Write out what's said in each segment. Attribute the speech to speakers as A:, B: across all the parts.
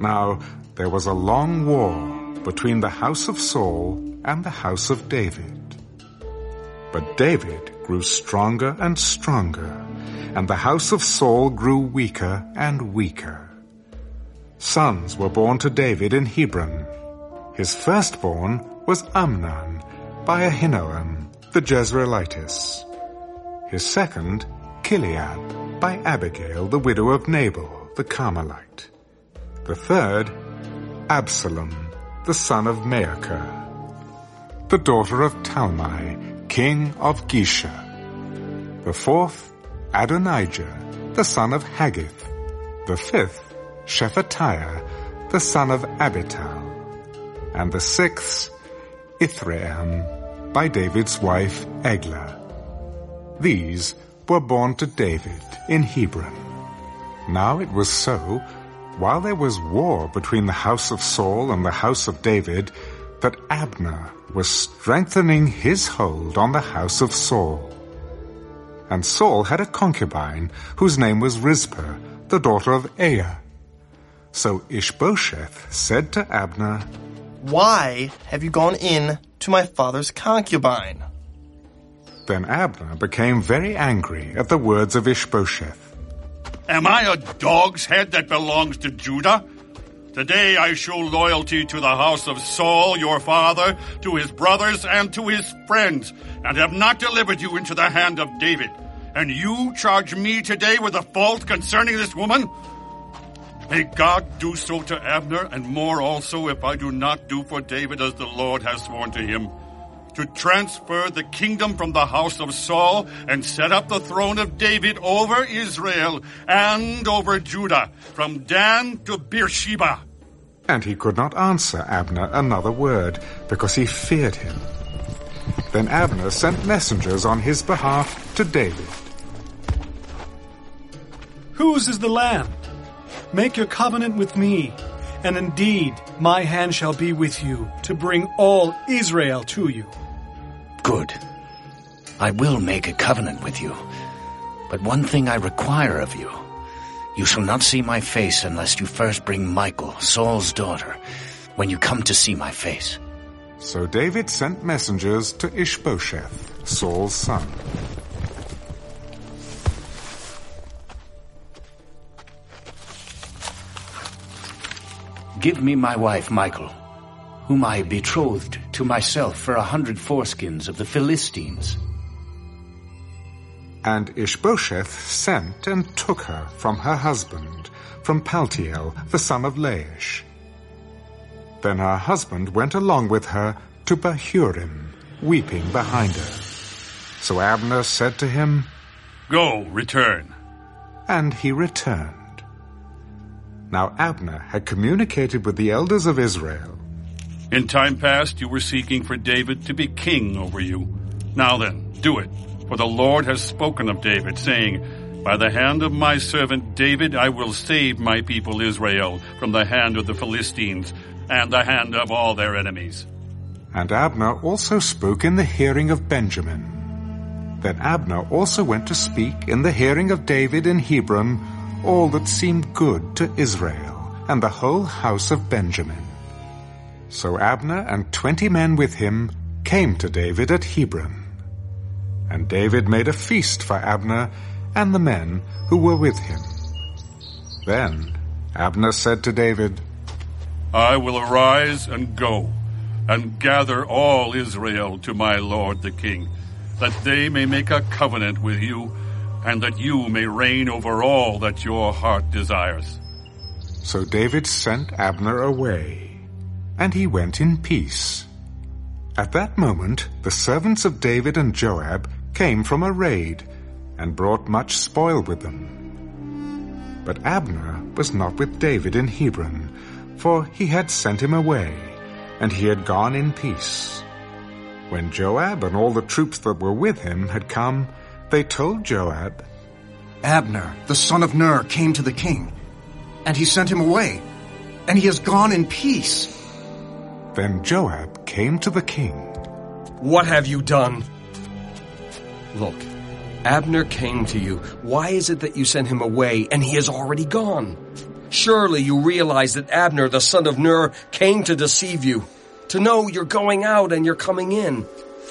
A: Now there was a long war between the house of Saul and the house of David. But David grew stronger and stronger, and the house of Saul grew weaker and weaker. Sons were born to David in Hebron. His firstborn was Amnon by Ahinoam the Jezreelitess. His second, Chileab by Abigail the widow of Nabal the Carmelite. The third, Absalom the son of Maacah, the daughter of Talmai, king of Geshur. The fourth, Adonijah, the son of Haggith. The fifth, Shephatiah, the son of Abital. And the sixth, Ithream, by David's wife Eglah. These were born to David in Hebron. Now it was so, while there was war between the house of Saul and the house of David, that Abner was strengthening his hold on the house of Saul. And Saul had a concubine whose name was Rizpah, the daughter of Aiah. So Ishbosheth said to Abner,
B: Why have you gone in to my father's concubine?
A: Then Abner became very angry at the words of Ishbosheth.
C: Am I a dog's head that belongs to Judah? Today I show loyalty to the house of Saul, your father, to his brothers, and to his friends, and have not delivered you into the hand of David. And you charge me today with a fault concerning this woman? May God do so to Abner, and more also if I do not do for David as the Lord has sworn to him to transfer the kingdom from the house of Saul and set up the throne of David over Israel and over Judah, from Dan to Beersheba.
A: And he could not answer Abner another word, because he feared him. Then Abner sent messengers on his behalf to David.
D: Whose is the land? Make your covenant with me, and indeed my hand shall be with you to bring all Israel to you.
E: Good. I will make a covenant with you. But one thing I require of you. You shall not see my face unless you first bring Michal, Saul's daughter, when you come to see my face.
A: So David sent messengers to Ishbosheth, Saul's son.
E: Give me my wife, Michal, whom I betrothed to myself for a hundred foreskins of the Philistines.
A: And Ishbosheth sent and took her from her husband, from Paltiel, the son of Laish. Then her husband went along with her to Bahurim, weeping behind her. So Abner said to him,
C: Go, return.
A: And he returned. Now Abner had communicated with the elders of Israel,
C: in time past, you were seeking for David to be king over you. Now then, do it, for the Lord has spoken of David, saying, By the hand of my servant David I will save my people Israel from the hand of the Philistines and the hand of all their enemies.
A: And Abner also spoke in the hearing of Benjamin. Then Abner also went to speak in the hearing of David in Hebron all that seemed good to Israel and the whole house of Benjamin. So Abner and twenty men with him came to David at Hebron. And David made a feast for Abner and the men who were with him. Then Abner said to David,
C: I will arise and go, and gather all Israel to my lord the king, that they may make a covenant with you, and that you may reign over all that your heart desires.
A: So David sent Abner away and he went in peace. At that moment the servants of David and Joab came from a raid, and brought much spoil with them. But Abner was not with David in Hebron, for he had sent him away, and he had gone in peace. When Joab and all the troops that were with him had come, they told Joab,
F: Abner, the son of Ner, came to the king, and he sent him away, and he has gone in peace.
A: Then Joab came to the king.
G: What have you done? Look, Abner came to you. Why is it that you sent him away and he is already gone? Surely you realize that Abner, the son of Ner, came to deceive you, to know your going out and your coming in,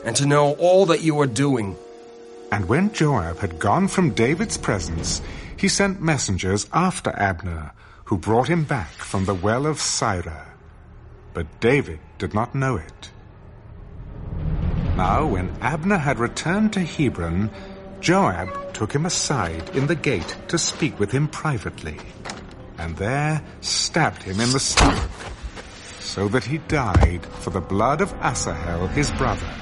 G: and to know all that you are doing.
A: And when Joab had gone from David's presence, he sent messengers after Abner, who brought him back from the well of Sirah. But David did not know it. Now when Abner had returned to Hebron, Joab took him aside in the gate to speak with him privately, and there stabbed him in the stomach, so that he died for the blood of Asahel his brother.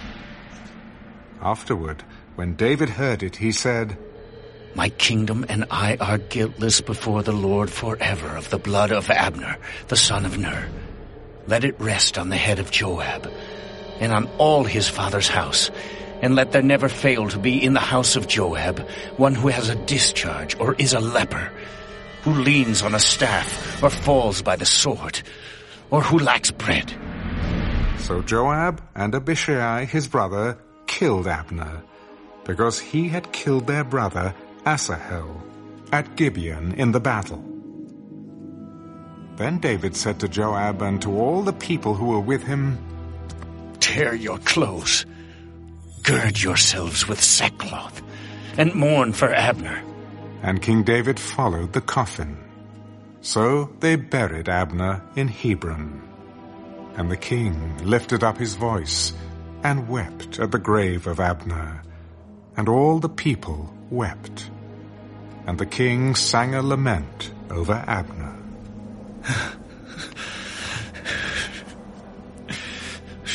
A: Afterward, when David heard it, he said,
E: My kingdom and I are guiltless before the Lord forever of the blood of Abner, the son of Ner. Let it rest on the head of Joab, and on all his father's house, and let there never fail to be in the house of Joab one who has a discharge or is a leper, who leans on a staff or falls by the sword, or who lacks bread.
A: So Joab and Abishai his brother killed Abner, because he had killed their brother Asahel at Gibeon in the battle. Then David said to Joab and to all the people who were with him,
E: Tear your clothes, gird yourselves with sackcloth, and mourn for Abner.
A: And King David followed the coffin. So they buried Abner in Hebron. And the king lifted up his voice and wept at the grave of Abner. And all the people wept. And the king sang a lament over Abner.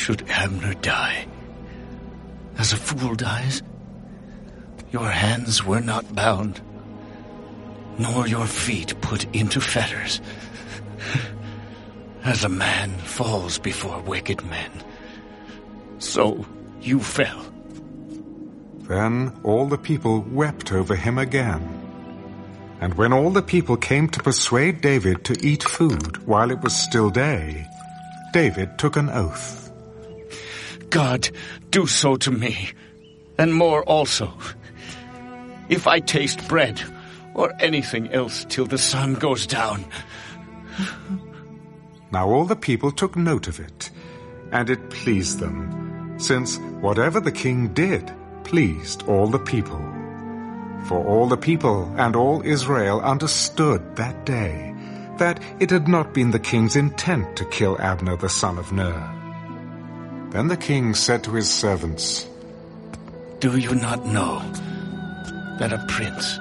E: Should Abner die, as a fool dies, your hands were not bound, nor your feet put into fetters. As a man falls before wicked men, so you fell.
A: Then all the people wept over him again. And when all the people came to persuade David to eat food while it was still day, David took an oath.
E: God, do so to me, and more also. If I taste bread or anything else till the sun goes down.
A: Now all the people took note of it, and it pleased them, since whatever the king did pleased all the people. For all the people and all Israel understood that day that it had not been the king's intent to kill Abner the son of Ner. Then the king said to his servants,
E: Do you not know that a prince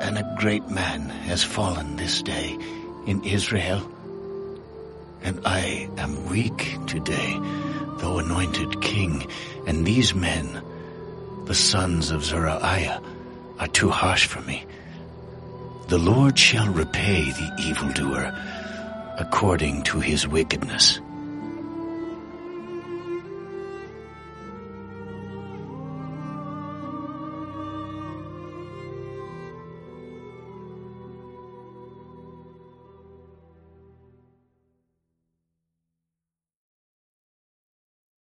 E: and a great man has fallen this day in Israel? And I am weak today, though anointed king, and these men, the sons of Zeruiah, are too harsh for me. The Lord shall repay the evildoer according to his wickedness.